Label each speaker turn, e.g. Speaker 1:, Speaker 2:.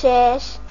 Speaker 1: Shush.